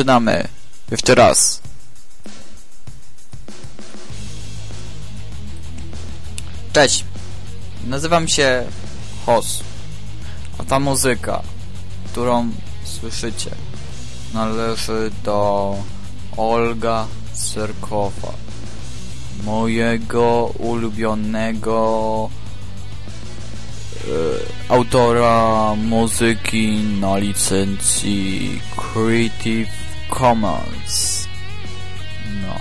Zaczynamy. Jeszcze raz. Cześć. Nazywam się Hos. A ta muzyka, którą słyszycie, należy do Olga Serkowa. Mojego ulubionego e, autora muzyki na licencji Creative Commons. No.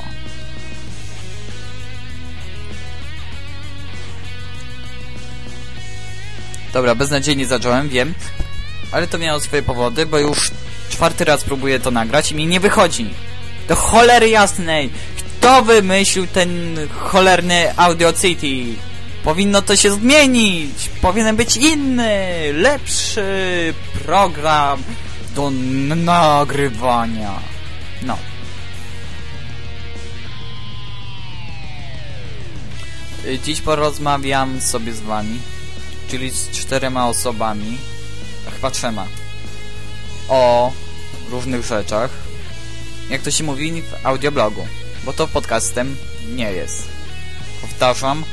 Dobra, beznadziejnie zacząłem, wiem. Ale to miało swoje powody, bo już czwarty raz próbuję to nagrać i mi nie wychodzi. Do cholery jasnej! Kto wymyślił ten cholerny Audio City? Powinno to się zmienić! Powinien być inny, lepszy program do nagrywania. No. Dziś porozmawiam sobie z wami, czyli z czterema osobami, chyba trzema, o różnych rzeczach. Jak to się mówi w audioblogu, bo to podcastem nie jest. Powtarzam,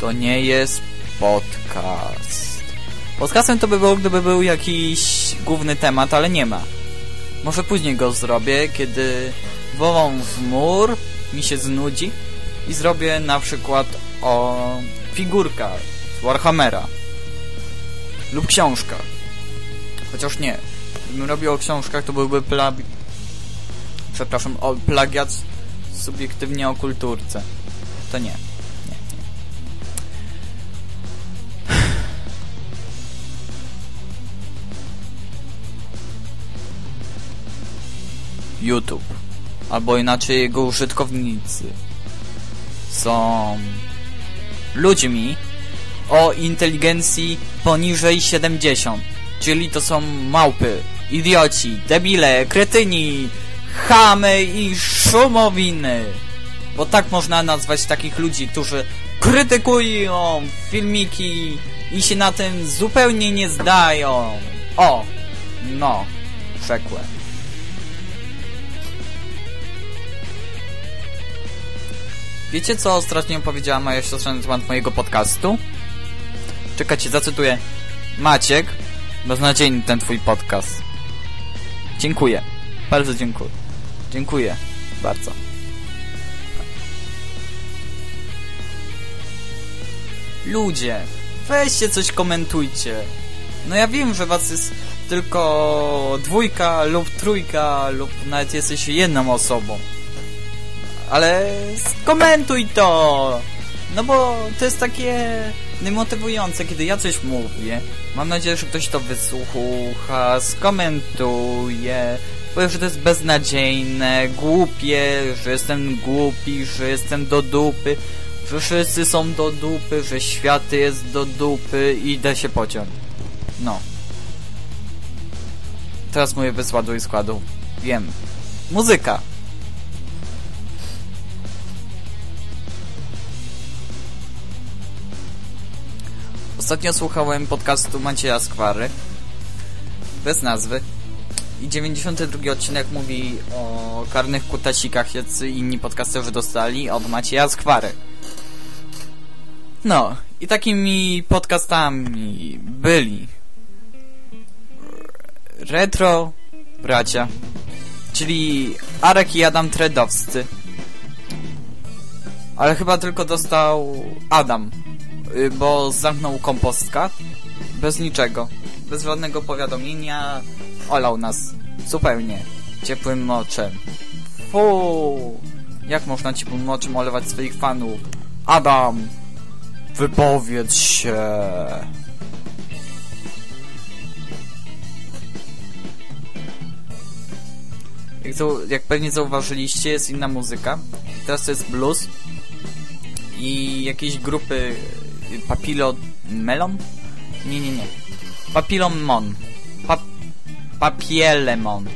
to nie jest podcast. Podcastem to by było, gdyby był jakiś główny temat, ale nie ma. Może później go zrobię, kiedy wołą w mur, mi się znudzi i zrobię na przykład o figurkach z Warhammera lub książkach. Chociaż nie. Gdybym robił o książkach, to byłby pla... Przepraszam, o plagiat subiektywnie o kulturce. To nie. YouTube, albo inaczej jego użytkownicy, są ludźmi o inteligencji poniżej 70, czyli to są małpy, idioci, debile, kretyni, chamy i szumowiny. Bo tak można nazwać takich ludzi, którzy krytykują filmiki i się na tym zupełnie nie zdają. O, no, rzekłem. Wiecie co ostatnio powiedziała moja siostra na temat mojego podcastu? Czekajcie, zacytuję. Maciek, beznadziejny ten twój podcast. Dziękuję. Bardzo dziękuję. Dziękuję. Bardzo. Ludzie, weźcie coś komentujcie. No ja wiem, że was jest tylko dwójka lub trójka lub nawet jesteś jedną osobą. Ale skomentuj to! No bo to jest takie demotywujące, kiedy ja coś mówię. Mam nadzieję, że ktoś to wysłucha, skomentuje. Powie, że to jest beznadziejne, głupie, że jestem głupi, że jestem do dupy, że wszyscy są do dupy, że świat jest do dupy i da się pociąć. No. Teraz mówię bez i składu. Wiem. Muzyka. Ostatnio słuchałem podcastu Macieja Skwary bez nazwy i 92 odcinek mówi o karnych kutasikach, jacy inni podcasterzy dostali od Macieja Skwary. No, i takimi podcastami byli Retro Bracia, czyli Arek i Adam Tredowscy. Ale chyba tylko dostał Adam, bo zamknął kompostka bez niczego, bez żadnego powiadomienia, olał nas zupełnie ciepłym moczem. Fu! Jak można ciepłym moczem olewać swoich fanów? Adam! Wypowiedz się! Jak, jak pewnie zauważyliście, jest inna muzyka. Teraz to jest blues i jakieś grupy y, Papilo Melon? Nie, nie, nie. Papilomon. Pa Papielemon.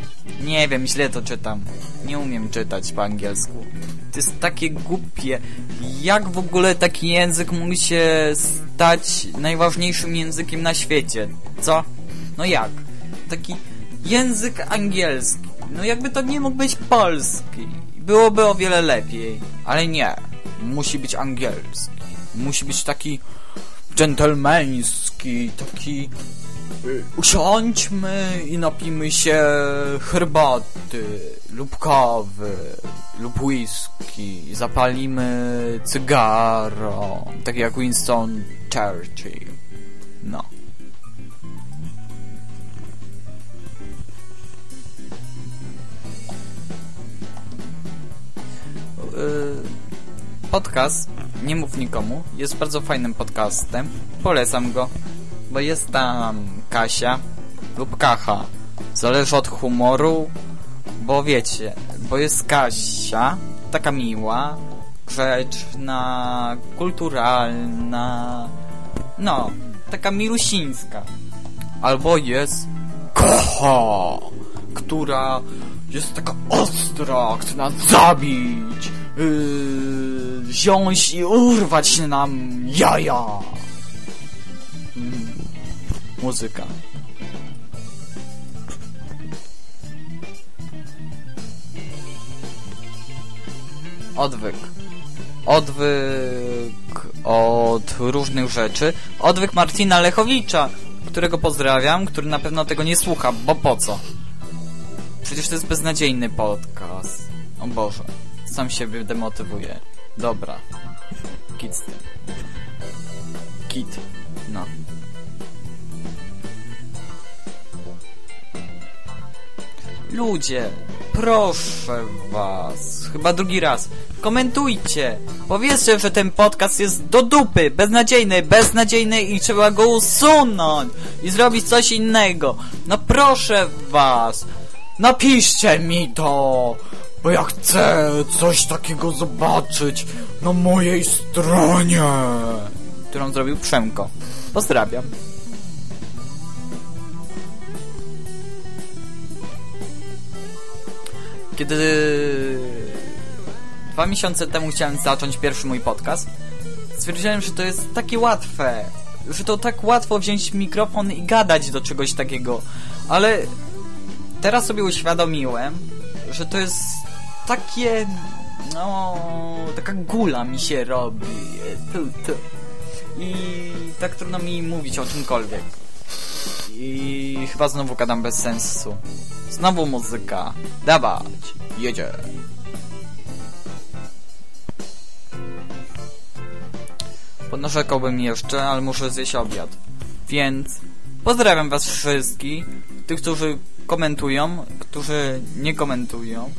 Nie wiem, źle to czytam. Nie umiem czytać po angielsku. To jest takie głupie. Jak w ogóle taki język mógł się stać najważniejszym językiem na świecie? Co? No jak? Taki język angielski. No jakby to nie mógł być polski. Byłoby o wiele lepiej. Ale nie. Musi być angielski. Musi być taki dżentelmeński, taki y, usiądźmy i napijmy się herbaty lub kawy lub whisky, zapalimy cygaro, tak jak Winston Churchill. No. Y, podcast Nie mów nikomu jest bardzo fajnym podcastem. Polecam go, bo jest tam Kasia lub Kacha. Zależy od humoru, bo wiecie, bo jest Kasia, taka miła, grzeczna, kulturalna, no, taka milusińska. Albo jest Kacha, która jest taka ostra, chce nas zabić, yy, wziąć i urwać nam jaja. Mm, muzyka. Odwyk. Odwyk od różnych rzeczy. Odwyk Marcina Lechowicza, którego pozdrawiam, który na pewno tego nie słucha, bo po co? Przecież to jest beznadziejny podcast. O Boże. Sam siebie demotywuje. Dobra. Kit z tym. Kit. No. Ludzie, proszę was, chyba drugi raz, komentujcie, powiedzcie, że ten podcast jest do dupy, beznadziejny, beznadziejny i trzeba go usunąć i zrobić coś innego. No proszę was, napiszcie mi to, bo ja chcę coś takiego zobaczyć na mojej stronie, którą zrobił Przemko. Pozdrawiam. Kiedy dwa miesiące temu chciałem zacząć pierwszy mój podcast, stwierdziłem, że to jest takie łatwe, że to tak łatwo wziąć mikrofon i gadać do czegoś takiego, ale teraz sobie uświadomiłem, że to jest takie, no, taka gula mi się robi. I tak trudno mi mówić o czymkolwiek. I chyba znowu gadam bez sensu. Znowu muzyka. Dawać. Jedzie. Podnarzekałbym jeszcze, ale muszę zjeść obiad. Więc pozdrawiam was wszystkich. Tych, którzy komentują, którzy nie komentują.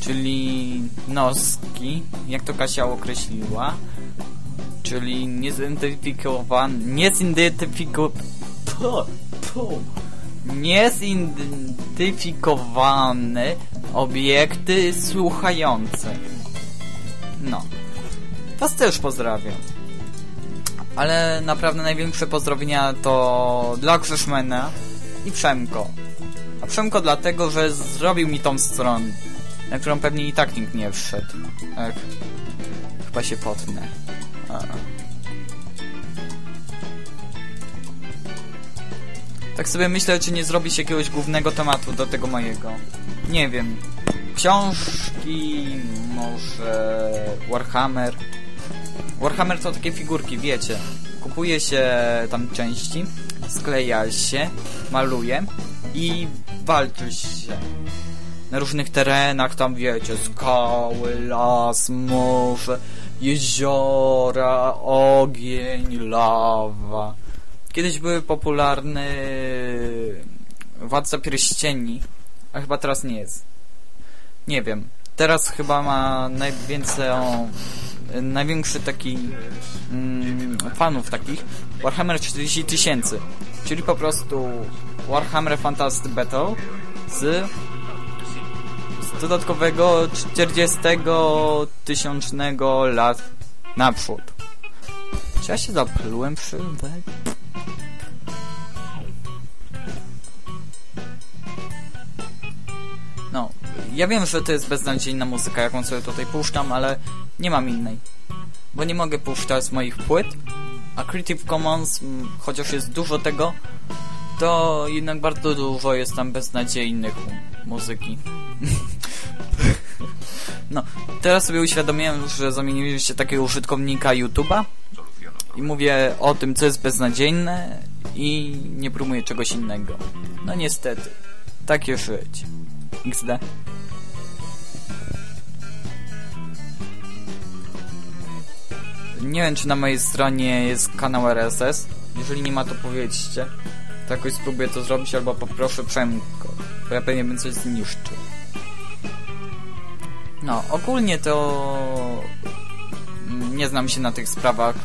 Czyli noski, jak to Kasia określiła. Czyli niezidentyfikowany... Niezidentyfikowany... Obiekty słuchające. No. Was też pozdrawiam. Ale naprawdę największe pozdrowienia to dla Krzyszmena i Przemko. A Przemko dlatego, że zrobił mi tą stronę, na którą pewnie i tak nikt nie wszedł. Ech, chyba się potnę. A. Tak sobie myślę, czy nie zrobić jakiegoś głównego tematu do tego mojego. Nie wiem. Książki, może Warhammer. Warhammer to takie figurki, wiecie. Kupuje się tam części, skleja się, maluje i walczy się. Na różnych terenach, tam wiecie, skały, las, morze, jeziora, ogień, lawa. Kiedyś były popularne Władca Pierścieni, a chyba teraz nie jest. Nie wiem. Teraz chyba ma najwięcej największy taki mm, fanów takich Warhammer 40 tysięcy czyli po prostu Warhammer Fantasy Battle z, z dodatkowego 40 tysiącznego lat naprzód czy ja się zaplułem przy No, ja wiem, że to jest beznadziejna muzyka, jaką sobie tutaj puszczam, ale nie mam innej. Bo nie mogę puszczać moich płyt, a Creative Commons, chociaż jest dużo tego, to jednak bardzo dużo jest tam beznadziejnych muzyki. no, teraz sobie uświadomiłem, że zamieniliście takiego użytkownika YouTube'a i mówię o tym, co jest beznadziejne i nie próbuję czegoś innego. No niestety, takie żyć. XD. Nie wiem, czy na mojej stronie jest kanał RSS. Jeżeli nie ma, to powiedzcie. To jakoś spróbuję to zrobić, albo poproszę Przemko, bo ja pewnie bym coś zniszczył. No, ogólnie to nie znam się na tych sprawach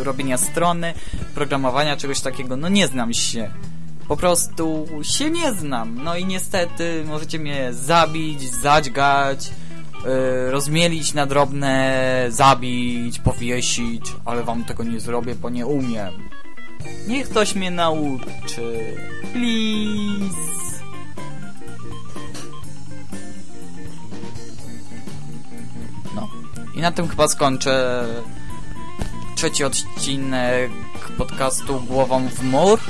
y, robienia strony, programowania, czegoś takiego. No nie znam się. Po prostu się nie znam. No i niestety możecie mnie zabić, zadźgać, yy, rozmielić na drobne, zabić, powiesić, ale wam tego nie zrobię, bo nie umiem. Niech ktoś mnie nauczy. Please. I na tym chyba skończę trzeci odcinek podcastu Głową w mur.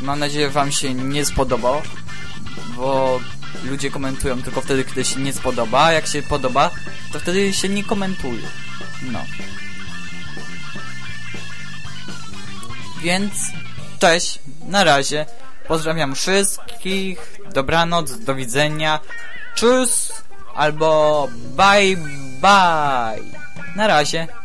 Mam nadzieję, wam się nie spodobał, bo ludzie komentują tylko wtedy, kiedy się nie spodoba, a jak się podoba, to wtedy się nie komentuje. No. Więc cześć, na razie. Pozdrawiam wszystkich. Dobranoc, do widzenia. Tschüss albo bye bye. Na razie.